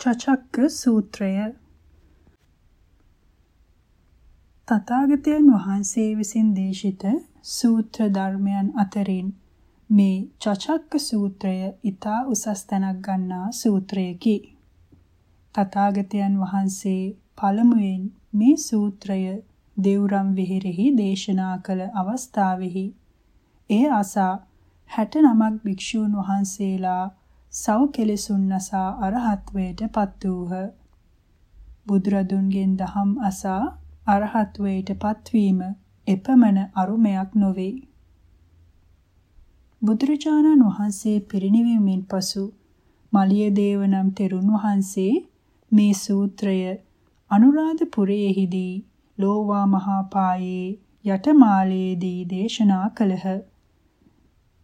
චචක්ක සූත්‍රය තථාගතයන් වහන්සේ විසින් දේශිත සූත්‍ර ධර්මයන් අතරින් මේ චචක්ක සූත්‍රය ඊතා උසස් තැනක් ගන්නා සූත්‍රයකි. තථාගතයන් වහන්සේ පළමුවෙන් මේ සූත්‍රය දෙව්රම් විහෙරෙහි දේශනා කළ අවස්ථාවෙහි එය අසා 69ක් භික්ෂූන් වහන්සේලා සව් කෙලෙසුන් නසා අරහත්වයට පත් වූහ. බුදුරදුන්ගෙන් දහම් අසා අරහත්වයට පත්වීම එපමණ අරුමයක් නොවේ. බුදුරජාණන් වහන්සේ පිරිනිවීමෙන් පසු මලියදේව නම් තෙරුන් වහන්සේ මේ සූත්‍රය අනුරාධපුරයේදී ලෝවා මහා පායේ යටමාලයේදී දේශනා කළහ.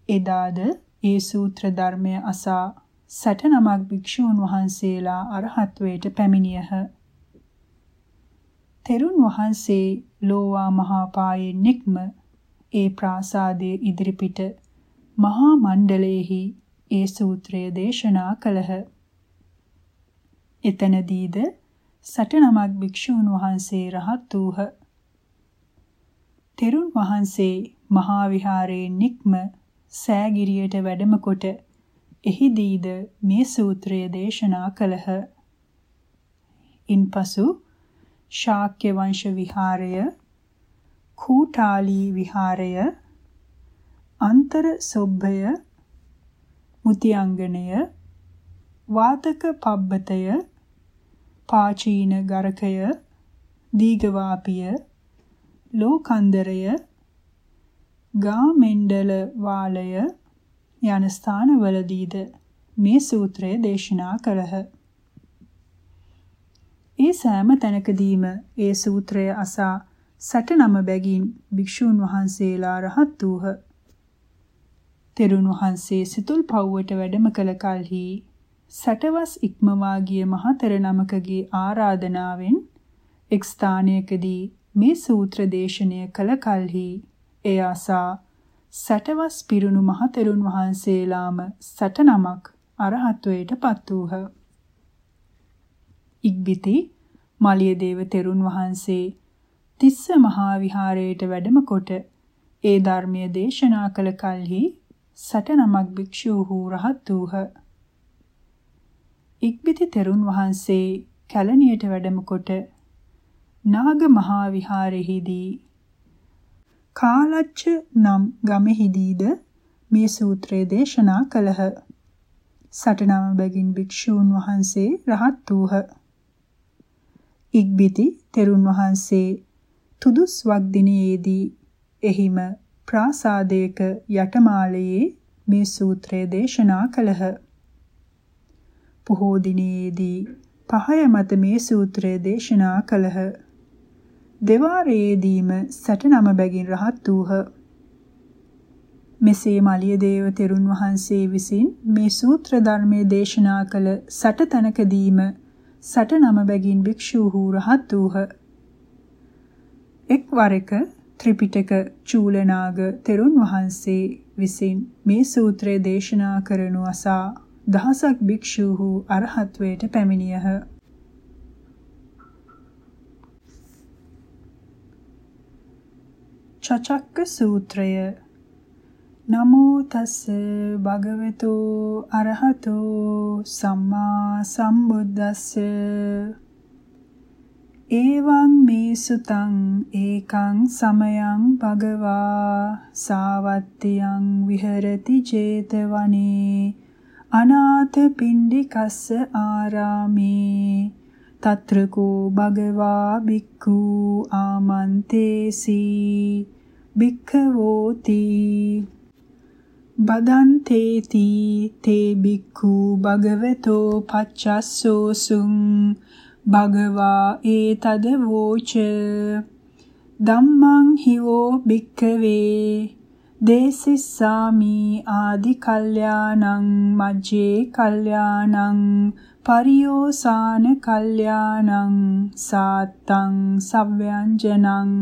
එදාද ඒ සූත්‍ර ධර්මය අසා සටනමක් භික්ෂූන් වහන්සේලා අරහත්වයට පැමිණියහ. තෙරුන් වහන්සේ ලෝවා මහා පායෙන් නික්ම ඒ ප්‍රාසාදයේ ඉදිරිපිට මහා මණ්ඩලයේහි ඒ සූත්‍රය දේශනා කළහ. එතනදීද සටනමක් භික්ෂූන් වහන්සේ රහත් වූහ. තෙරුන් වහන්සේ මහා විහාරයෙන් නික්ම සෑගිරියට වැඩම කොට එහිදීද මේ සූත්‍රය දේශනා කළහ. ඉන්පසු ශාක්‍ය වංශ විහාරය, කූටාලී විහාරය, අන්තර සොබ්බය, මුතියංගනය, වාතක පබ්බතය, පාචීන ගරකය, දීගවාපිය, ලෝකන්දරය ගාමෙන්ඩල වාලය යන ස්ථානවලදීද මේ සූත්‍රය දේශනා කළහ. ඒ සෑම තැනකදීම ඒ සූත්‍රය අසා සටනම බැගින් භික්ෂූන් වහන්සේලා රහත් වූහ. තෙරුන් වහන්සේ සිතුල් පව්වට වැඩම කළ කලෙහි සටවස් ඉක්මවා ගිය මහතර නමකගේ ආරාධනාවෙන් එක් ස්ථානයකදී මේ සූත්‍ර දේශනය කළ කලෙහි එය අසා සැටවස් පිරුණු මහතෙරුන් වහන්සේලාම සැටනමක් අරහත්වයට පත් වූහ. ඉක්බිති මලියදේව තෙරුන් වහන්සේ තිස්ස මහා විහාරයට වැඩම කොට ඒ ධර්මය දේශනා කළ කලෙහි සැටනමක් භික්ෂූහු රහත් වූහ. ඉක්බිති තෙරුන් වහන්සේ කැලණියට වැඩම කොට නාග මහා විහාරෙහිදී කාලච්ච නම් ගමෙහිදීද මේ සූත්‍රය දේශනා කළහ. සටනම බැගින් භික්ෂූන් වහන්සේ රහත් වූහ. ඉක්බිති තෙරුන් වහන්සේ තුදුස් වක් දිනයේදී එහිම ප්‍රාසාදයක යටමාලයේ මේ සූත්‍රය දේශනා කළහ. පොහෝ දිනයේදී පහය මත මේ සූත්‍රය දේශනා කළහ. දෙවාරයේදීම සැටනම බැගින් රහත් වූහ. මෙසේ මලියදේව තෙරුන් වහන්සේ විසින් මේ සූත්‍ර ධර්මයේ දේශනා කළ සටතනකදීම සටනම බැගින් භික්ෂූහු රහත් වූහ. එක්වරක ත්‍රිපිටක චූලනාග තෙරුන් වහන්සේ විසින් මේ සූත්‍රය දේශනා කරනු අසා දහසක් භික්ෂූහු අරහත්වයට පැමිණියහ. චචක්ක සූත්‍රය නමෝ තස් භගවතු අරහතු සම්මා සම්බුද්දස්ස ඒවං මේ සුතං ඒකං සමයං භගවා සාවත්තියං විහෙරති 제තවනේ අනාථ පිණ්ඩිකස්ස ආරාමේ తత్రకో భగవా బిక్కు ఆమంతేసి භික්ඛවෝති. බදන්තේති තේ බික්ඛු භගවතෝ පච්චස්සෝසුං භගවා ඒතද වෝච. ධම්මං හිවෝ භික්ඛවේ. දේසිස්සාමි ආදි කල්යාණං මජ්ජේ කල්යාණං පරියෝසాన කල්යාණං සාත්තං සව්‍යංජනං.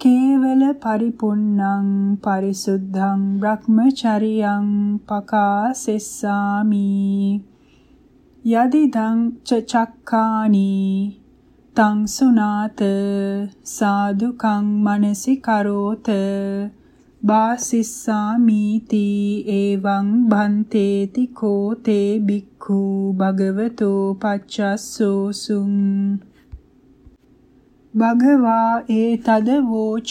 කේවල පරිපුන්නං පරිසුද්ධං බ්‍රහ්මචරියං පකාසෙස්සාමි යදිදං ච චක්කානි තං සුනාත සාදුකං මනසි කරෝත බාසිස්සාමීති එවං භන්තේති කෝතේ බික්ඛු භගවතෝ පච්චස්සෝසුං භගවා ඒතද වෝච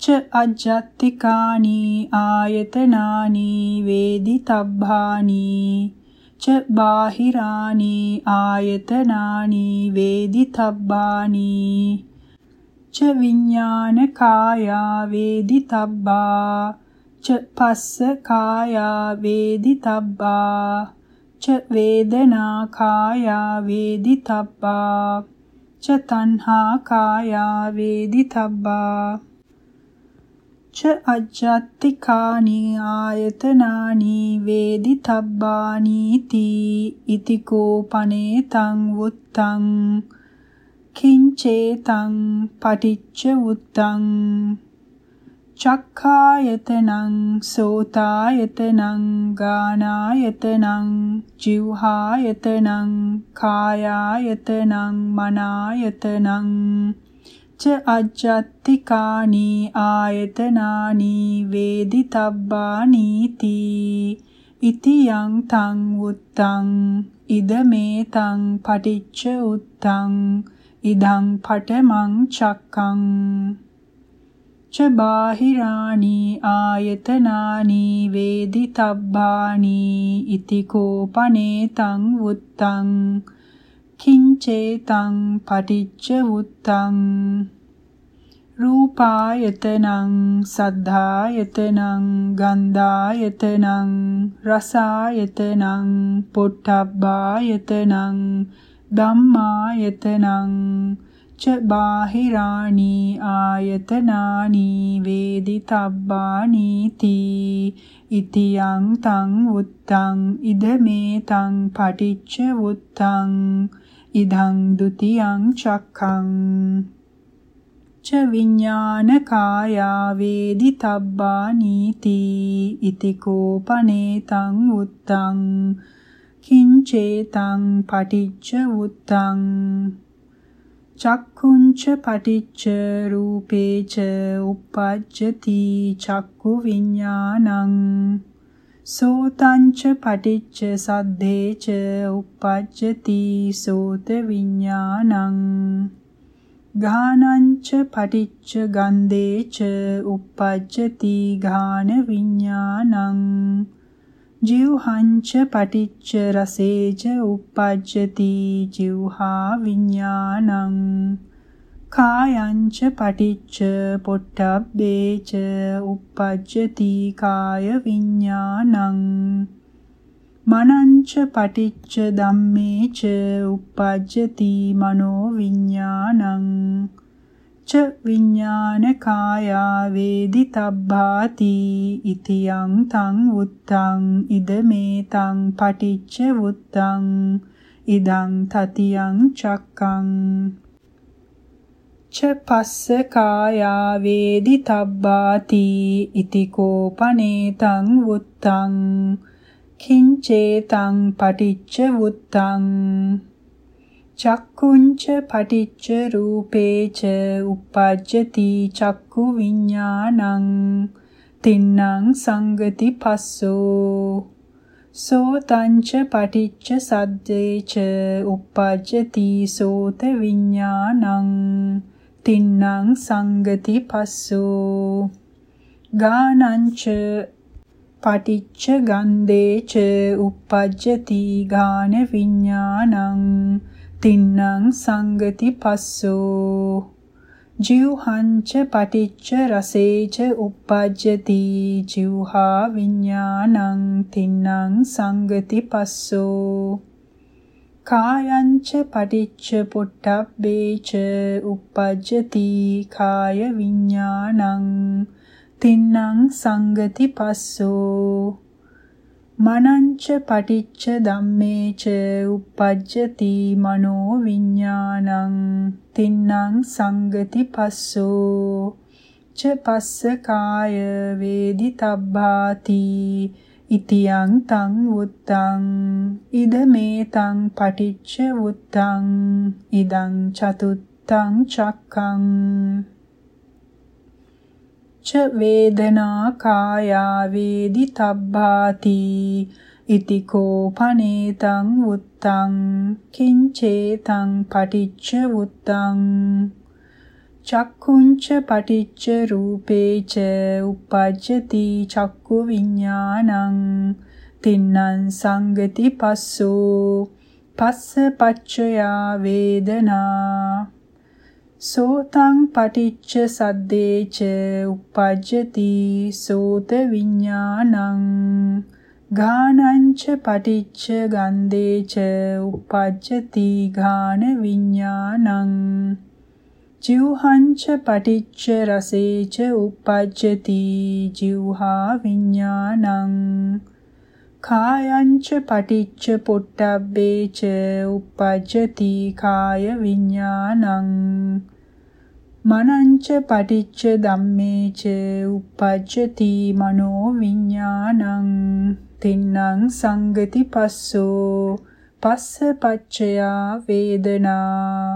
ච අජ්ජත්තිකානි ආයතනානි වේදිතබ්බානි ච බාහිරානි ආයතනානි වේදිතබ්බානි ච විඥාන කායා වේදිතබ්බා ච පස්ස කායා වේදිතබ්බා ච වේදනා කායා වේදිතබ්බා ච තණ්හා කායා වේදිතබ්බා ච අජ්ජත්තිකානි ආයතනානි වේදිතබ්බානි තී ඉතිකෝ පනේතං වුත්තං. කිංචේතං පටිච්ච උත්තං චක්ඛායතනං සෝතායතනං ගානායතනං ජීවහායතනං කායායතනං මනායතනං. ච අජ්ජත්තිකානි ආයතනානි වේදිතබ්බානි තී. ඉති යං තං උත්තං ඉදමේ තං පටිච්ච උත්තං ඉදං පඨමං චක්කං ච බාහිරාණි ආයතනානි වේදිතබ්බානි ඉති කෝපනේ තං වුත්තං කිංචේතං පටිච්ච වුත්තං රූපායතනං සද්ධායතනං ගන්ධායතනං රසායතනං පොට්ටබ්බායතනං ධම්මායතනං ච බාහිරාණි ආයතනානි වේදිතබ්බානි තී ඉතියං තං උත්තං ඉදමේ තං පටිච්ච උත්තං ඉදං ဒ ුතියං චක්ඛං ච විඥාන කායා වේදිතබ්බානි තී ඉතිකෝ පනේතං උත්තං කිංචේතං පටිච්ච උත්තං චක්කුංච පටිච්ච රූපේච uppajjati චක්කු විඥානං සෝතංච පටිච්ච සද්දේච uppajjati සෝත විඥානං ගානංච පටිච්ච ගන්ධේච uppajjati ගාන විඥානං ජීවහංච පටිච්ච රසේච uppajjati ජීවහා විඥානං කායංච පටිච්ච පොට්ටබ්බේච uppajjati කාය විඥානං මනංච පටිච්ච ධම්මේච uppajjati මනෝ විඥානං ච විඥාන කායා වේදිතබ්බාති ඉතියං තං උත්තං ඉදමේ තං පටිච්ච උත්තං ඉදං තතියං චක්කං. ච පස්ස කායා වේදිතබ්බාති ඉතිකෝ පනේතං උත්තං කිංචේතං පටිච්ච උත්තං චක්කුංච පටිච්ච රූපේච uppajjati චක්කු විඥානං තින්නං සංගති පස්සෝ. සෝතංච පටිච්ච සද්දේච uppajjati සෝත විඥානං තින්නං සංගති පස්සෝ. ගානංච පටිච්ච ගන්ධේච uppajjati ගාන විඥානං තින්නං සංගති පස්සෝ. ජීවහංච පටිච්ච රසේච uppajjati ජීවහා විඥානං තින්නං සංගති පස්සෝ. කායංච පටිච්ච පුට්ටබ්බේච uppajjati කාය විඥානං තින්නං සංගති පස්සෝ. මනංච පටිච්ච ධම්මේච uppajjati මනෝ විඥානං තින්නං සංගති පස්සෝ ච පස්ස කාය වේදිතබ්බාති ඉතියං තං වුත්තං ඉදමේ තං පටිච්ච වුත්තං ඉදං චතුත්තං චක්කං ච වේදනා කායා වේදි තබ්බාති ඉතිකෝ පනේතං වුත්තං කිංචේතං පටිච්ච වුත්තං චක්කුංච පටිච්ච රූපේච uppajjati චක්කු විඥානං තින්නං සංගති පස්සෝ පස්ස පච්චයා වේදනා සෝතං පටිච්ච සද්දේච uppajjati සෝත විඥානං ගානංච පටිච්ච ගන්ධේච uppajjati ගාන විඥානං ජීවහංච පටිච්ච රසේච uppajjati ජීවහා විඥානං කායංච පටිච්ච පොට්ටබ්බේච uppajjati කාය විඥානං මනංච පටිච්ච ධම්මේච uppajjati මනෝ විඥානං තින්නං සංගති පස්සෝ පස්ස පච්චයා වේදනා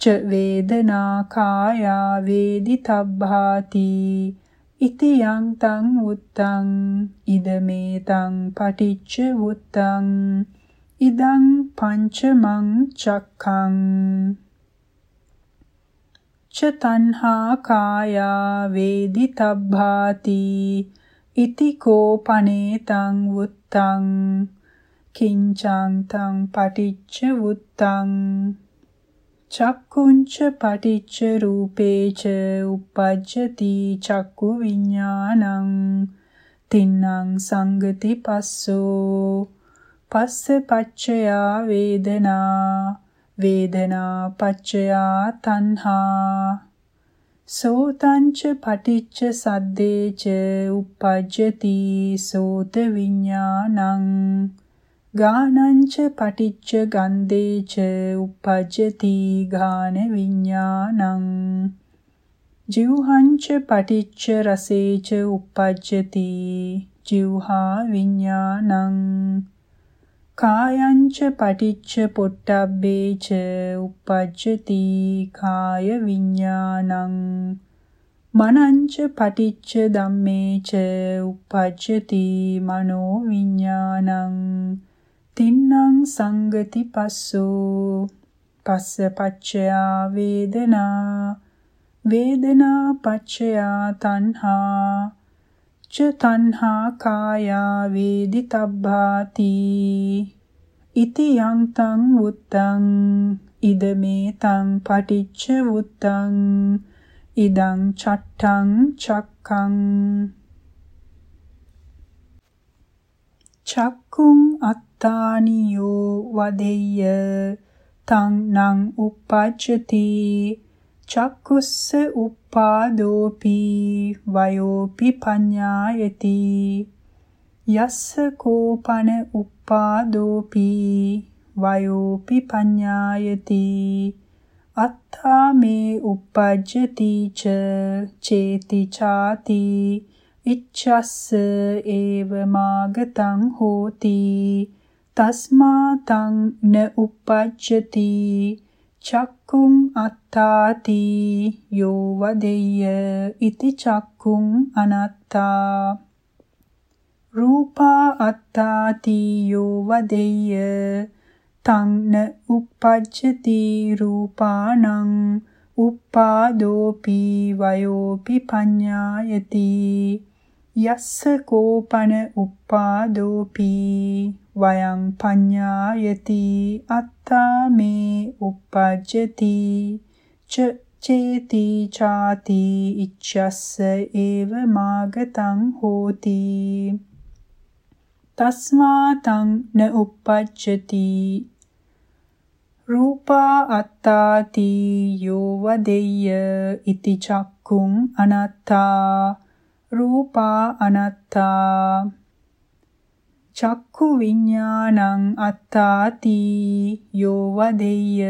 ච වේදනා කායා වේදිතබ්බාති ඉති යං තං උත්තං ඉදමේ තං පටිච්ච උත්තං ඉදං පංචමං චක්ඛං ච තණ්හා කායා වේදිතබ්බාති ඉති කෝපනේ තං වුත්තං කිංචං තං පටිච්ච වුත්තං චක්කුංච පටිච්ච රූපේච uppajjati චක්කු විඥානං තින්නං සංගති පස්සෝ පස්ස පච්චයා වේදනා වේදනා පච්චයා තණ්හා සෝතංච පටිච්ච සද්දේච uppajjati සෝත විඥානං ගානංච පටිච්ච ගන්ධේච uppajjati ගාන විඥානං ජීවහංච පටිච්ච රසේච uppajjati ජීවහා විඥානං කායංච පටිච්ච පොට්ටබ්බේච uppajjati කාය විඥානං මනංච පටිච්ච ධම්මේච uppajjati මනෝ විඥානං තින්නං සංගති පස්සෝ පස්ස පච්චයා වේදනා වේදනා පච්චයා තණ්හා ච තණ්හා කායා වේදිතබ්බාති ඉති යං තං වුත්තං ඉදමේ තං පටිච්ච වුත්තං ඉදං චට්ඨං චක්ඛං චක්කුං අත්තානියෝ වදෙය්‍ය තං නං uppajjati චක්කුස්ස උප්පාදෝපි වයෝපි පඤ්ඤායති යස්ස කෝපන උප්පාදෝපි වයෝපි පඤ්ඤායති අත්තා මේ uppajjati ච චේති ചാති ඉච්ඡස්ස ඒව මාගතං හෝති තස්මා තං න uppajjati චක්කුං අත්තාති යෝ වදෙය්‍ය ඉති චක්කුං අනත්තා. රූපා අත්තාති යෝ වදෙය්‍ය තං න uppajjati රූපානං උප්පාදෝපි වයෝපි පඤ්ඤායති. යස්ස කෝපන උප්පාදෝපි වයං පඤ්ඤායති අත්තා මේ uppajjati ච චේති ചാති ඉච්ඡස්ස ඒව මාගතං හෝති. තස්මා තං න uppajjati රූපා අත්තාති යෝ වදෙය්‍ය ඉති චක්කුං අනත්තා රූපා අනත්තා. චක්ඛු විඥානං අත්තාති යෝ වදෙය්‍ය.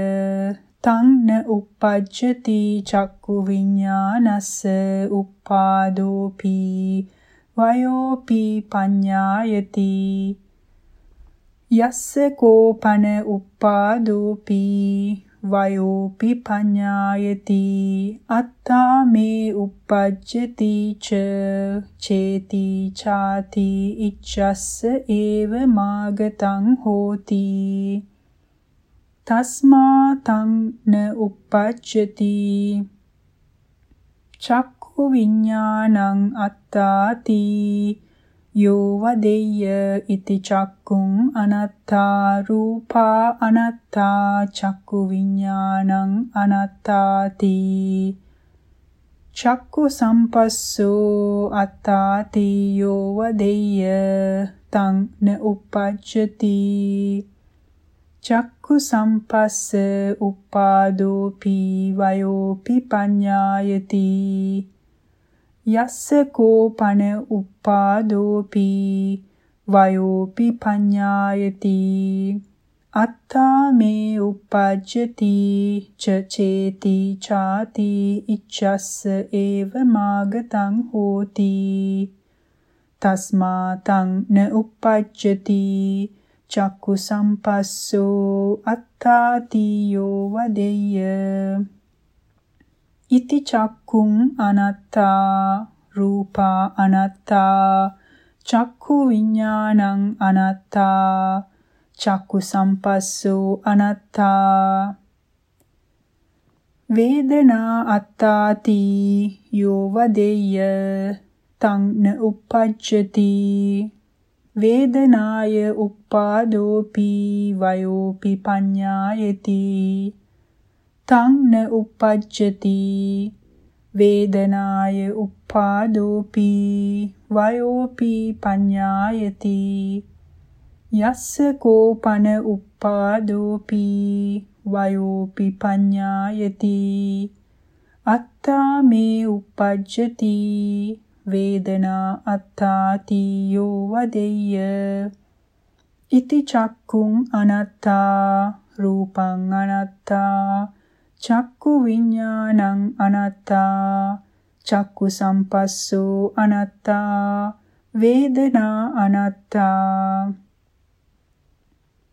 තං න uppajjati චක්ඛු විඥානස්ස උප්පාදෝපි වයෝපි පඤ්ඤායති යස්ස කෝපන උප්පාදෝපි වයෝපි පඤ්ඤායති අත්තා මේ uppajjati ච චේති ചാති ඉච්ඡස්ස ඒව මාගතං හෝති. තස්මා තං න uppajjati චක්ඛු විඥානං අත්තාති. යෝ වදෙය්‍ය ඉති චක්කුං අනත්තා රූපා අනත්තා චක්කු විඥානං අනත්තාති. චක්කු සම්පස්සෝ අත්තාති යෝ වදෙය්‍ය තං න උප්පච්චති චක්කු සම්පස්ස උපාදෝපි වයෝපි පඤ්ඤායති. යස්ස කෝපන උපාදෝපි වයෝපි පඤ්ඤායති. අත්තා මේ uppajjati ච චේති ചാති ඉච්ඡස්ස ඒව මාගතං හෝති. තස්මා තං න uppajjati චක්කු සම්පස්සෝ අත්තාති යෝ වදෙය්‍ය. ඉති චක්කුං අනත්තා රූපා අනත්තා චක්ඛු විඥානං අනත්තා චක්කු සම්පස්සෝ අනත්තා. වේදනා අත්තාති යෝ වදෙය්‍ය තං න uppajjati වේදනාය උප්පාදෝපි වයෝපි පඤ්ඤායති. තං න uppajjati වේදනාය උප්පාදෝපි වයෝපි පඤ්ඤායති යස්ස කෝපන උප්පාදෝපි වයෝපි පඤ්ඤායති අත්තා මේ uppajjati වේදනා අත්තාති යෝ වදෙය්‍ය. ඉති චක්කුං අනත්තා රූපං අනත්තා චක්කු විඥානං අනත්තා චක්කු සම්පස්සෝ අනත්තා වේදනා අනත්තා.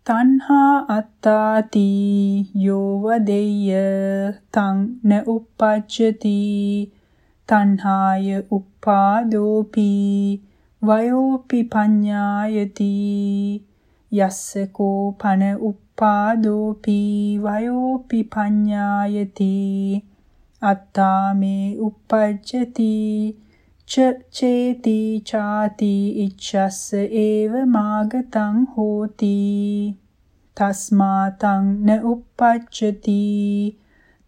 තණ්හා අත්තාති යෝ වදෙය්‍ය තං න uppajjati තණ්හාය උප්පාදෝපි වයෝපි පඤ්ඤායති යස්ස කෝ පන උප්පාදෝපි වයෝපි පඤ්ඤායති. අත්තා මේ uppajjati ච චේති ചാති ඉච්ඡස්ස ඒව මාගතං හෝති. තස්මා තං න uppajjati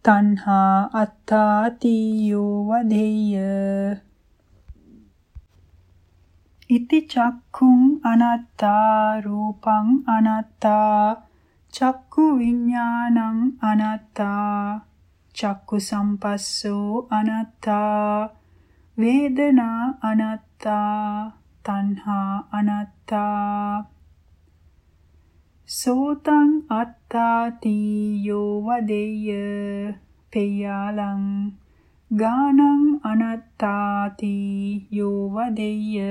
තණ්හා අත්තාති යෝ වදෙය්‍ය ඉති චක්ඛුං අනත්තා රූපං අනත්තා චක්කු විඥානං අනත්තා චක්කු සම්පස්සෝ අනත්තා වේදනා අනත්තා තණ්හා අනත්තා. සෝතං අත්තාති යෝ වදෙය්‍ය පෙය්‍යාලං ගානං අනත්තාති යෝ වදෙය්‍ය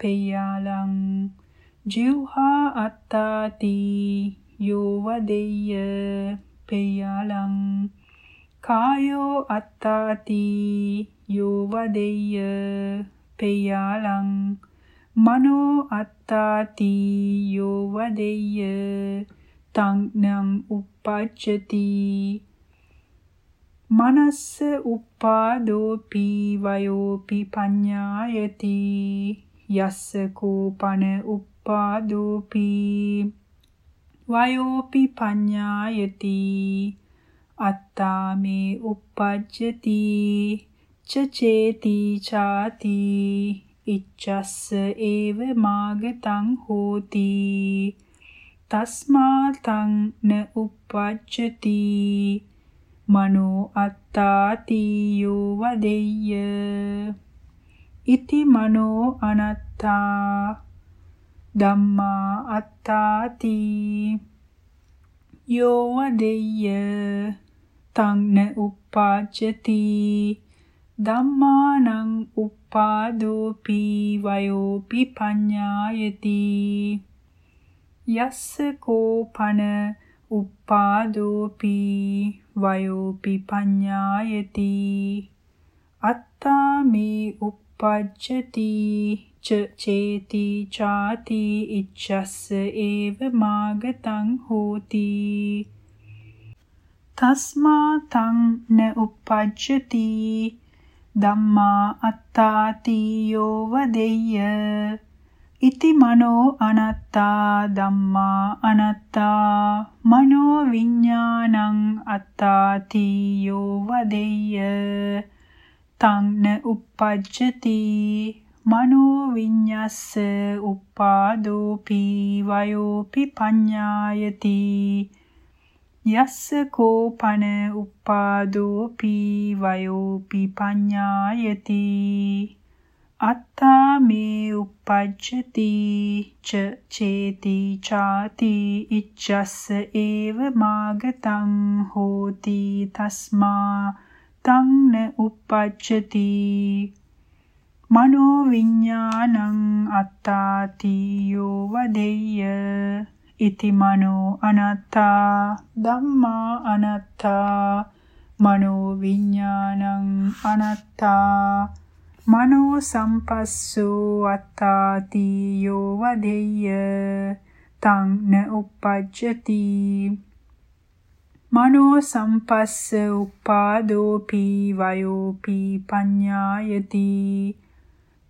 පෙය්‍යාලං ජීවහා අත්තාති යෝ වදෙය්‍ය පෙය්‍යාලං කායෝ අත්තාති යෝ වදෙය්‍ය පෙය්‍යාලං මනෝ අත්තාති යෝ වදෙය්‍ය තං නං uppajjati මනස්ස උප්පාදෝපි වයෝපි පඤ්ඤායති යස්ස කෝපන උප්පාදෝපි වයෝපි පඤ්ඤායති। අත්තා මේ uppajjati ච චේති ചാති ඉච්ඡස්ස ඒව මාගතං හෝති තස්මා තං න uppajjati මනෝ අත්තාති යෝ වදෙය්‍ය ඉති මනෝ අනත්තා ධම්මා අත්තාති යෝ වදෙය්‍ය තං න uppajjati ධම්මානං උපාදෝපි වයෝපි පඤ්ඤායති යස්ස කෝපන උපාදෝපි වයෝපි පඤ්ඤායති අත්තා මේ uppajjati ච චේති ചാති ඉච්ඡස්ස ඒව මාගතං හෝති තස්මා තං න uppajjati ධම්මා අත්තාති යෝ වදෙය්‍ය ඉති මනෝ අනත්තා ධම්මා අනත්තා මනෝ විඥානං අත්තාති යෝ වදෙය්‍ය තං න uppajjati මනෝ විඤ්ඤස්ස උපාදෝපි වයෝපි පඤ්ඤායති. යස්ස කෝපන උපාදෝපි වයෝපි පඤ්ඤායති. අත්තා මේ uppajjati ච චේති ചാති ඉච්ඡස්ස ඒව මාගතං හෝති තස්මා. තං න uppajjati මනෝ විඥානං අත්තාති යෝ වදෙය්‍ය ඉති මනෝ අනත්තා ධම්මා අනත්තා මනෝ විඥානං අනත්තා මනෝ සම්පස්සෝ අත්තාති යෝ වදෙය්‍ය තං න uppajjati මනෝ සම්පස්ස උපාදෝපි වයෝපි පඤ්ඤායති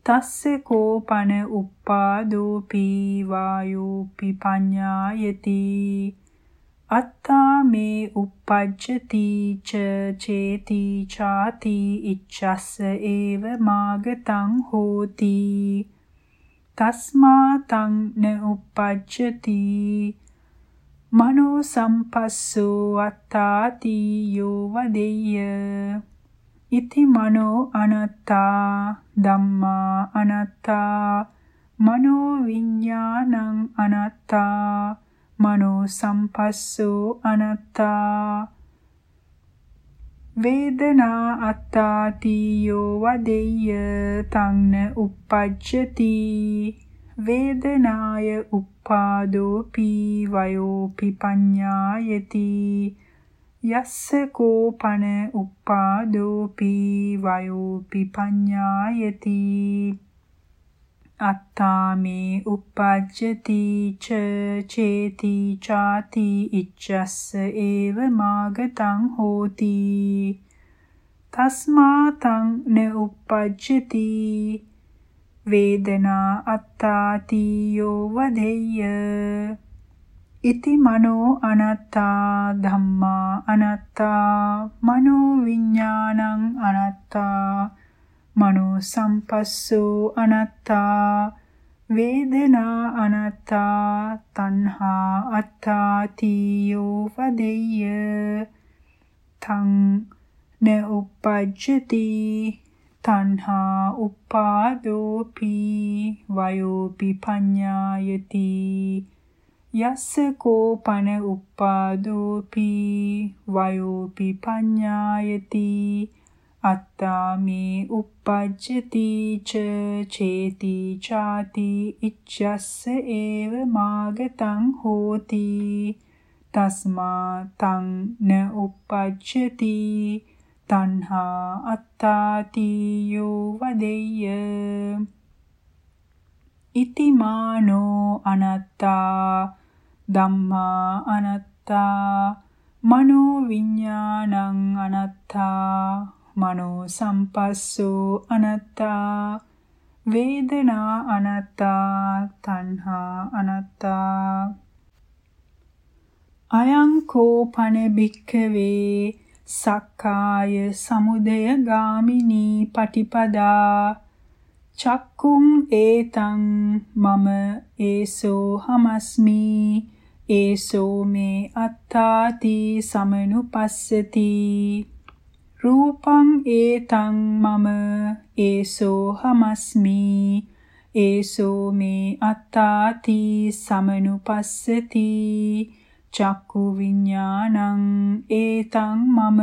තස්ස කෝපන උපාදෝපි වායෝපි පඤ්ඤායති. අත්තා මේ uppajjati ච චේති ചാති ඉච්ඡස්ස ඒව මාගතං හෝති. තස්මා තං න uppajjati මනෝ සම්පස්සෝ අත්තාති යෝ වදෙය්‍ය ඉති මනෝ අනත්තා ධම්මා අනත්තා මනෝ විඥානං අනත්තා මනෝ සම්පස්සෝ අනත්තා. වේදනා අත්තාති යෝ වදෙය්‍ය තංන uppajjati. වේදනාය උප්පාදෝපි වයෝපි පඤ්ඤායති. යස්ස කෝපන උප්පාදෝපි වයෝපි පඤ්ඤායති අත්තාමේ uppajjati ච චේති ചാති ඉච්ඡස්ස ඒව මාගතං හෝති. තස්මා තං න uppajjati වේදනා අත්තාති යෝ වදෙය්‍ය. ඉති මනෝ අනත්තා ධම්මා අනත්තා මනෝ විඥානං අනත්තා මනෝ සම්පස්සෝ අනත්තා වේදනා අනත්තා තණ්හා අත්තාති යෝ වදෙය්‍ය තං න uppajjati තණ්හා උපාදෝපි වයෝපි පඤ්ඤායති යස්ස කෝපන උපාදෝපි වයෝපි පඤ්ඤායති අත්තා මේ uppajjati ච චේති ചാති ඉච්ඡස්ස ඒව මාගතං හෝති තස්මා තං න uppajjati තණ්හා අත්තාති යෝ වදෙය්‍ය ඉතිමානෝ අනත්තා ධම්මා අනත්තා මනෝ විඥානං අනත්තා මනෝ සම්පස්සෝ අනත්තා වේදනා අනත්තා තණ්හා අනත්තා. අයං කෝපන භික්ඛවේ සක්කාය සමුදය ගාමිනී පටිපදා චක්කුම් ඒතං මම ඒසෝ හමස්මි. ඒසෝ මේ අත්තාති සමනුපස්සති. රූපං ඒතං මම ඒසෝ හමස්මි. ඒසෝ මේ අත්තාති සමනුපස්සති. චක්කු විඥානං ඒතං මම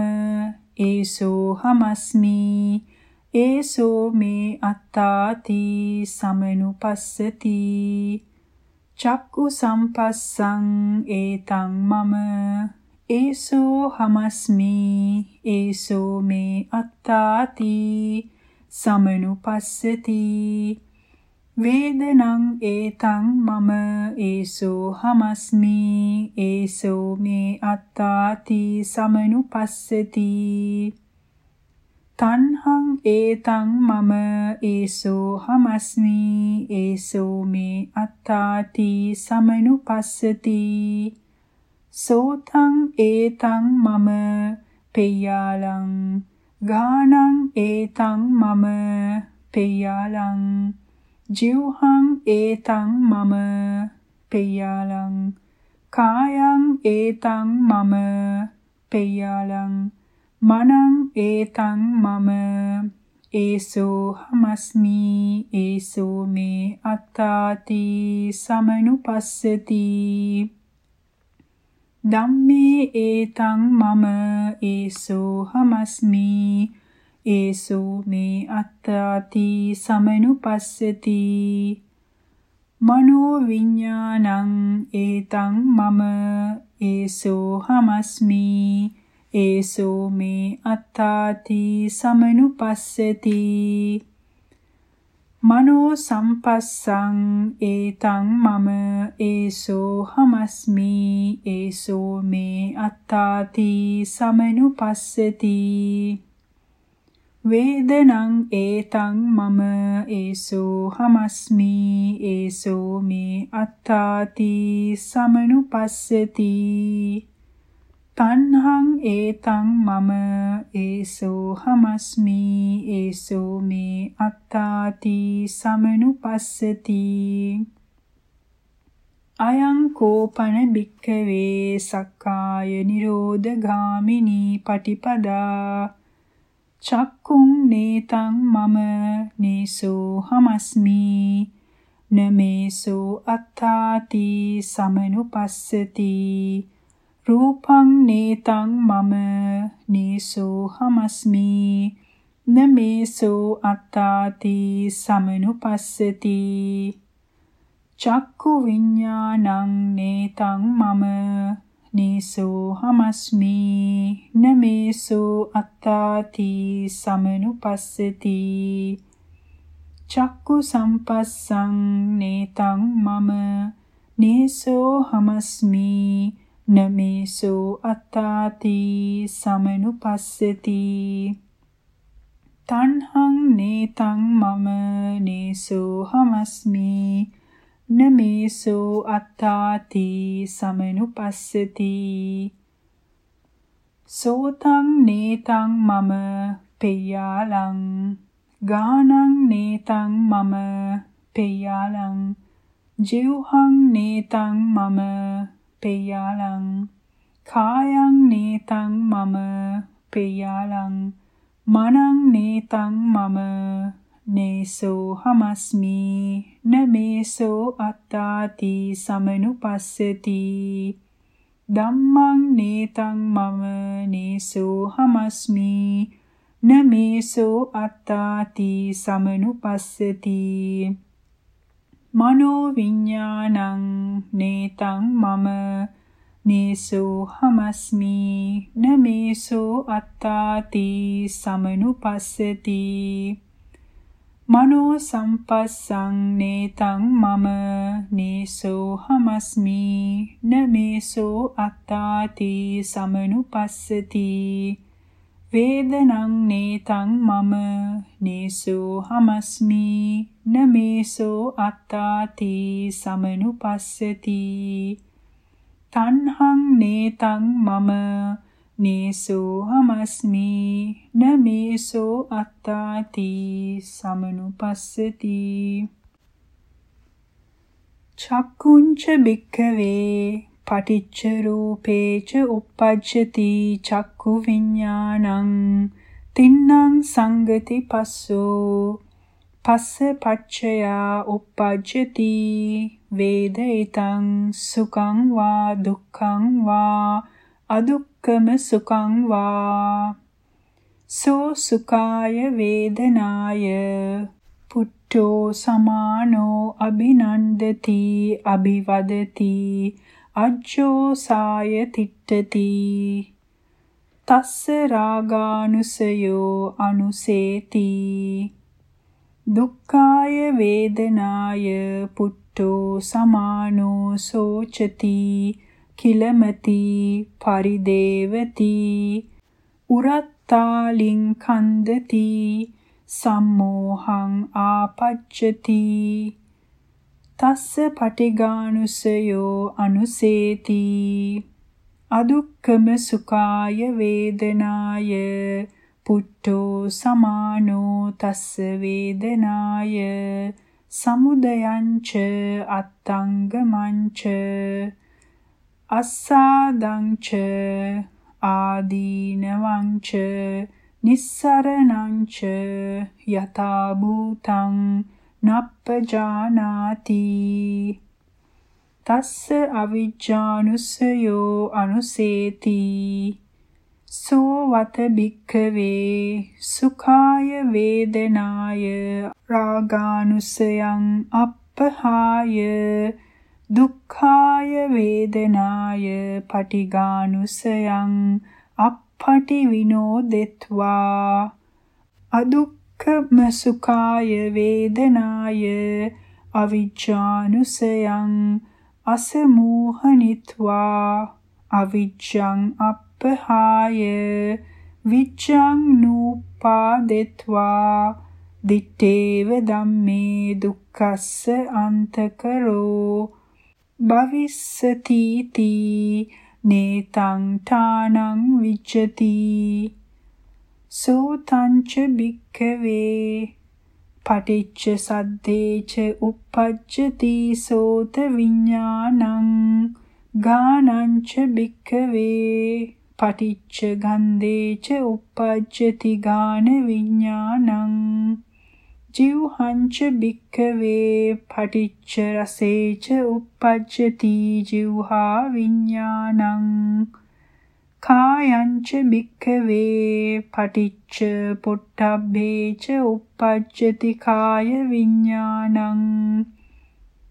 ඒසෝ හමස්මි. ඒසෝ මේ අත්තාති සමනුපස්සති චක්කු සම්පස්සං ඒතං මම. ඒසෝ හමස්මි. ඒසෝ මේ අත්තාති සමනුපස්සති වේදනං ඒතං මම. ඒසෝ හමස්මි. ඒසෝ මේ අත්තාති සමනුපස්සති තණ්හං ඒතං මම ඒසෝ හමස්මි. ඒසෝ මේ අත්තාති සමනුපස්සති. සෝතං ඒතං මම පෙය්‍යාලං. ගානං ඒතං මම පෙය්‍යාලං. ජීවහං ඒතං මම පෙය්‍යාලං. කායං ඒතං මම පෙය්‍යාලං. මනං ඒතං මම ඒසෝ හමස්මි ඒසෝ මේ අත්තාති සමනුපස්සති. ධම්මේ ඒතං මම ඒසෝ හමස්මි ඒසෝ මේ අත්තාති සමනුපස්සති. මනෝ විඥානං ඒතං මම ඒසෝ හමස්මි ඒසෝ මේ අත්තාති සමනුපස්සති මනෝ සම්පස්සං ඒතං මම ඒසෝ හමස්මි ඒසෝ මේ අත්තාති සමනුපස්සති වේදනං ඒතං මම ඒසෝ හමස්මි ඒසෝ මේ අත්තාති සමනුපස්සති තණ්හං ඒතං මම ඒසෝ හමස්මි ඒසෝ මේ අත්තාති සමනුපස්සති. අයං කෝපන බික්කවේ සක්කාය නිරෝධ ගාමිනී පටිපදා. චක්කුං නේතං මම නේසෝ හමස්මි නමේසෝ අත්තාති සමනුපස්සති. රූපං නේතං මම නේසෝ හමස්මි. නමේසෝ අත්තාති සමනුපස්සති. චක්කු විඤ්ඤාණං නේතං මම නේසෝ හමස්මි. නමේසෝ අත්තාති සමනුපස්සති. චක්කු සම්පස්සං නේතං මම නේසෝ හමස්මි. නමේසෝ අත්තාති සමනුපස්සති තණ්හං නේතං මම නේසෝ හමස්මි. නමේසෝ අත්තාති සමනුපස්සති සෝතං නේතං මම පෙය්‍යාලං. ගානං නේතං මම පෙය්‍යාලං. ජීවහං නේතං මම පෙය්‍යාලං කායං නේතං මම පෙය්‍යාලං මනං නේතං මම නේසෝ හමස්මි නමේසෝ අත්තාති සමනුපස්සති ධම්මං නේතං මම නේසෝ හමස්මි නමේසෝ අත්තාති සමනුපස්සති මනෝ විඥානං නේතං මම නේසෝ හමස්මි නමේසෝ අත්තාති සමනුපස්සති. මනෝ සම්පස්සං නේතං මම නේසෝ හමස්මි නමේසෝ අත්තාති සමනුපස්සති. වේදනං නේතං මම නේසෝ හමස්මි නමේසෝ අත්තාති සමනුපස්සති. තණ්හං නේතං මම නේසෝ හමස්මි නමේසෝ අත්තාති සමනුපස්සති. චක්කුංච බික්කවේ පටිච්ච රූපේච uppajjati චක්කු විඥානං තින්නම් සංගති පස්සෝ පස්ස පච්චයා uppajjati වේදිතං සුඛං වා දුක්ඛං වා අදුක්කම සුඛං වා සෝ සුඛාය වේදනාය පුට්ඨෝ සමානෝ අභිනන්දති අභිවදති අජ්ජෝ සාය තිට්ඨති. තස්ස රාගානුසයෝ අනුසේති. දුක්ඛාය වේදනාය පුට්ඨෝ සමානෝ සෝචති. කිලමති පරිදේවති. උරත්තාලින් කන්දති. සම්මෝහං ආපච්චති තස්ස පටිගානුසයෝ අනුසේති. අදුක්කම සුඛාය වේදනාය. පුට්ඨෝ සමානෝ තස්ස වේදනාය. සමුදයංච අත්තංගමංච. අස්සාදංච ආදීනවංච. නිස්සරණංච යතා භූතං නප්පජානාති. තස්ස අවිජ්ජානුසයෝ අනුසේති. සෝ වත බික්ඛවේ සුඛාය වේදනාය රාගානුසයං අප්පහාය දුක්ඛාය වේදනාය පටිඝානුසයං අප්පටි විනෝදෙත්වා අදුක්ඛම සුඛාය වේදනාය අවිජ්ජානුසයං අසමෝහනිත්වා අවිජ්ජං අප්පහාය විච්ඡං නූපාදෙත්වා දිත්තේව ධම්මේ දුක්ඛස්ස අන්තකරෝ භවිස්සති තී නේතං ඨානං විච්ඡති සෝතංච භික්ඛවේ පටිච්ච සද්දේච uppajjati සෝත විඥානං ගානංච භික්ඛවේ පටිච්ච ගන්ධේච uppajjati ගාන විඥානං ජීවහංච භික්ඛවේ පටිච්ච රසේච uppajjati ජීවහා විඥානං කායංච භික්ඛවේ පටිච්ච පොට්ටබ්බේච uppajjati කාය විඥානං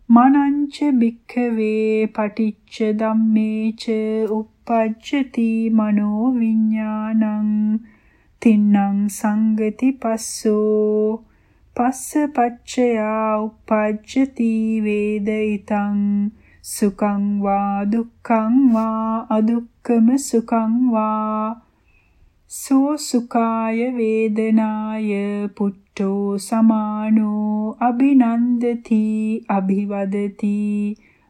මනංච භික්ඛවේ පටිච්ච ධම්මේච uppajjati මනෝ විඥානං තින්නම් සංගති පස්සෝ පස්ස පච්චයා uppajjati වේදිතං සුඛං වා දුක්ඛං වා අදුක්ඛම සුඛං වා සෝ සුඛාය වේදනාය පුට්ඨෝ සමානෝ අභිනන්දති අභිවදති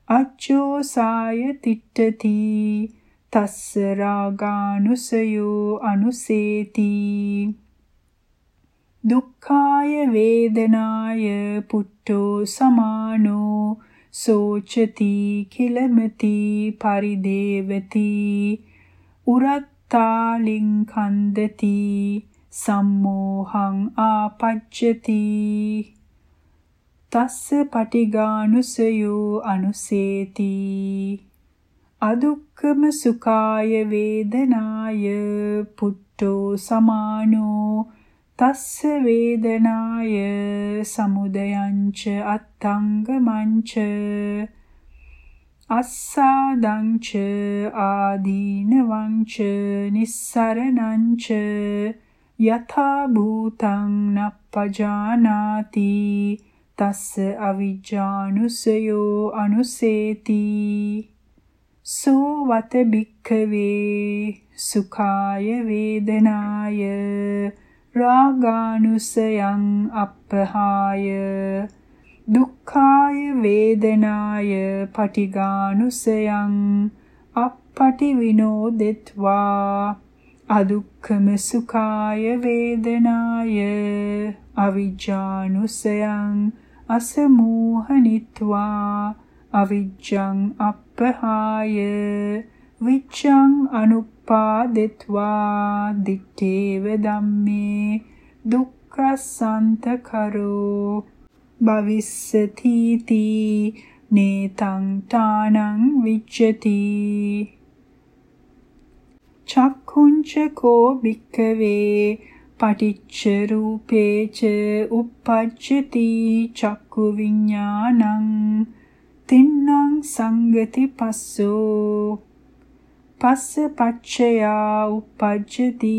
අච්චෝ සාය තිට්ඨති තස්ස රාගානුසයෝ අනුසේති දුක්ඛාය වේදනාය පුට්ඨෝ සමානෝ සෝචති කිලමති පරිදේවති උරත්තාලින් කන්දති සම්මෝහං ආපච්චති. තස්ස පටිගානුසයෝ අනුසේති. අදුක්කම සුඛාය වේදනාය පුට්ටෝ සමානෝ තස්ස වේදනාය සමුදයංච අත්තංගමංච අස්සාදංච ආදීනවංච නිස්සරණංච යථා භූතං නප්පජානාති තස්ස අවිජ්ජානුසයෝ අනුසේති සෝ වත බික්ඛවේ සුඛාය වේදනාය රාගානුසයං අප්පහාය දුක්ඛාය වේදනාය පටිඝානුසයං අප්පටි විනෝදෙත්වා අදුක්ඛම සුඛාය වේදනාය අවිජ්ජානුසයං අසමෝහනිත්වා අවිජ්ජං අප්පහාය විච්ඡං අනුපාදෙත්වා දිත්තේව ධම්මේ දුක්ඛසන්ත කරෝ භවිස්සති තී නේතං තානං විච්ඡති චක්ඛුංච කෝ භික්ඛවේ පටිච්ච රූපේච uppajjati චක්කු විඥානං තින්නම් සංගති පස්සෝ පස්ස පච්චයා uppajjati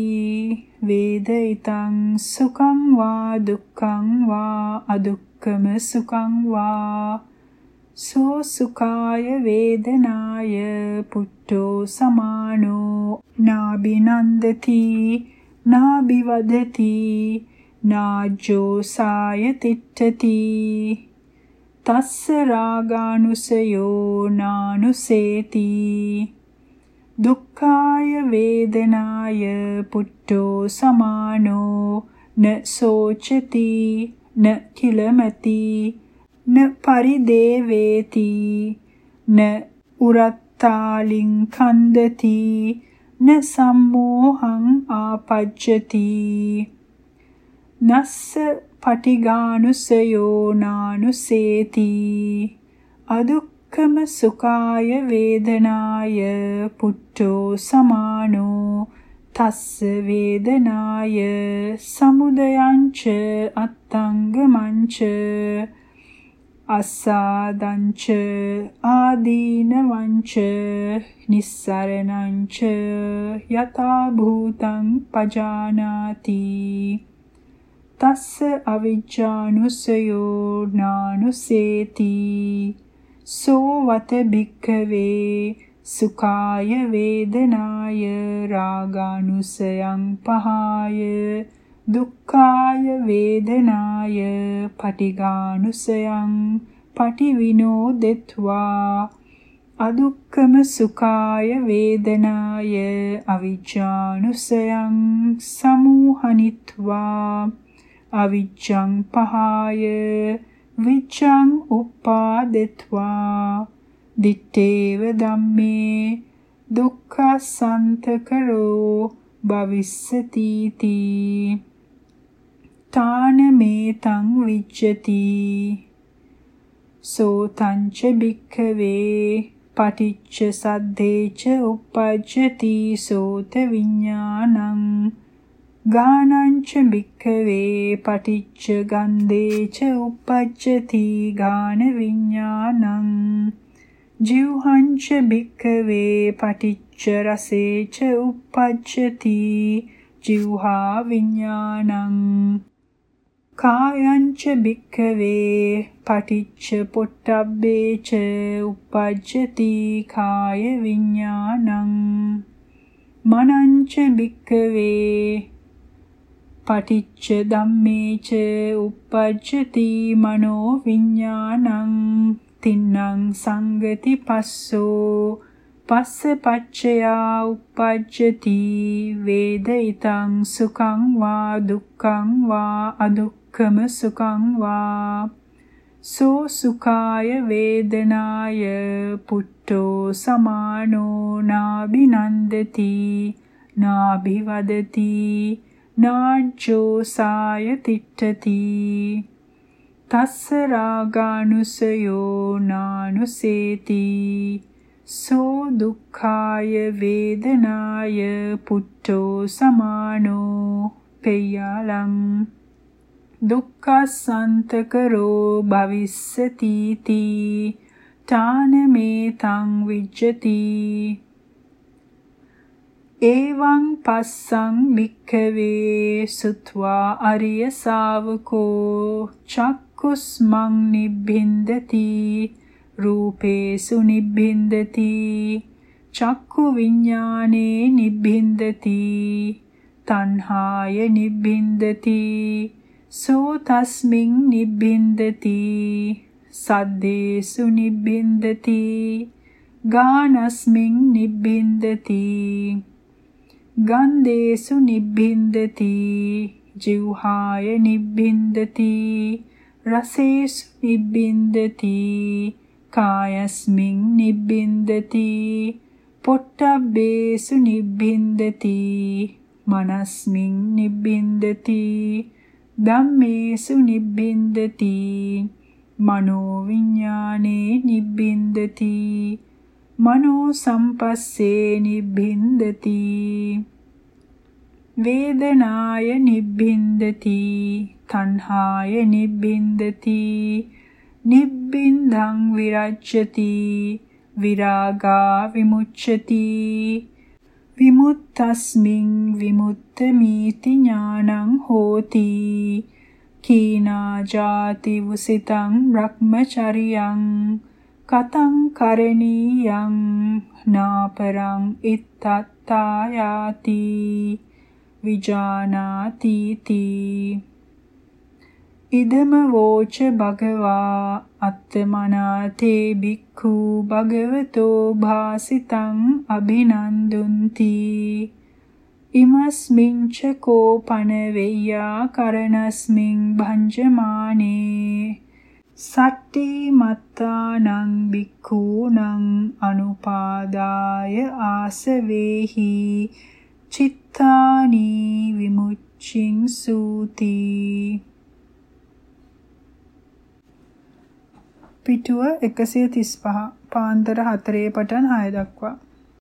වේදිතං සුඛං වා දුක්ඛං වා අදුක්ඛම සුඛං වා. සෝ සුඛාය වේදනාය පුට්ඨෝ සමානෝ. නාබිනන්දති නාබිවදති නාජෝ සාය තිට්ඨති. තස්ස රාගානුසයෝ නානුසේති. දුක්ඛාය වේදනාය පුට්ඨෝ සමානෝ න සෝචති න කිලමති න පරිදේවේති න උරත්තාලින් කන්දති න සම්මෝහං ආපජ්ජති නස්ස පටිගානුසයෝ නානුසේති අදුක්කම සුඛාය වේදනාය පුට්ඨෝ සමානෝ තස්ස වේදනාය සමුදයංච අත්තංගමංච අස්සාදංච ආදීනවංච නිස්සරණංච යතා භූතං පජානාති තස්ස අවිජ්ජානුසයෝ නානුසේති සෝ වත භික්ඛවේ සුඛාය වේදනාය රාගානුසයං පහාය දුක්ඛාය වේදනාය පටිඝානුසයං පටිවිනෝදෙත්වා අදුක්කම සුඛාය වේදනාය අවිජ්ජානුසයං සමුහනිත්වා අවිජ්ජං පහාය විච්ඡං උපාදෙත්වා දිත්තේව ධම්මේ දුක්ඛසන්තකරෝ භවිස්සති තී තාන මේතං විච්ඡති සෝතංච භික්ඛවේ පටිච්ච සද්දේච uppajjati සෝත විඥානං ගානංච භික්ඛවේ පටිච්ච ගන්ධේච uppajjati ගාන විඥානං ජීවහංච භික්ඛවේ පටිච්ච රසේච uppajjati ජීවහා විඥානං කායංච භික්ඛවේ පටිච්ච පොට්ටබ්බේච uppajjati කාය විඥානං මනංච භික්ඛවේ පටිච්ච ධම්මේච uppajjati මනෝ විඥානං තින්නම් සංගති පස්සෝ පස්ස පච්චයා uppajjati වේදිතං සුඛං වා දුක්ඛං වා අදුක්ඛම සුඛං වා සෝ සුඛාය වේදනාය පුට්ඨෝ සමානෝ නාබිනන්දති නාභිවදති නාජ්ජෝසාය තිට්ඨති. තස්ස රාගානුසයෝ නානුසේති. සෝ දුක්ඛාය වේදනාය පුට්ඨෝ සමානෝ පෙය්‍යාලං. දුක්ඛසන්තකරෝ භවිස්සති තී තාන මේ තං විජ්ජති. එවං පස්සං භික්ඛවේ සුත්වා අරිය ශාවකෝ චක්කුස්මං නිබ්බින්දති රූපේසු නිබ්බින්දති චක්කු විඥානේ නිබ්බින්දති තණ්හාය නිබ්බින්දති සෝ තස්මින් නිබ්බින්දති සද්දේසු නිබ්බින්දති ගානස්මින් නිබ්බින්දති ගන්ධේසු නිබ්බින්දති ජීවහාය නිබ්බින්දති රසේසු නිබ්බින්දති කායස්මින් නිබ්බින්දති පොට්ටබ්බේසු නිබ්බින්දති මනස්මින් නිබ්බින්දති ධම්මේසු නිබ්බින්දති මනෝ විඥානේ නිබ්බින්දති මනෝ සම්පස්සේ නිබ්බින්දති. වේදනාය නිබ්බින්දති. තණ්හාය නිබ්බින්දති. නිබ්බින්දං විරජ්‍යති. විරාගා විමුච්ඡති. විමුත්තස්මින් විමුත්තමීති ඥානං හෝති. කීනා ජාති වුසිතං බ්‍රහ්මචරියං කතං කරණීයං නාපරං ඉත්තත්තායාති විජානාති තී ඉදම වෝච භගවා අත්තමනාතේ බික්ඛු භගවතෝ භාසිතං අභිනන්දුන්ති. ඉමස්මින් ච කෝපන වෙය්‍යා කරණස්මින් භංජමානේ. සට්ටි මත්තානං බික්ඛූනං අනුපාදාය ආසවේහි චිත්තානි විමුච්ඡින් සූති. පිටුව 135 පාන්දර 4 පටන් 6 දක්වා.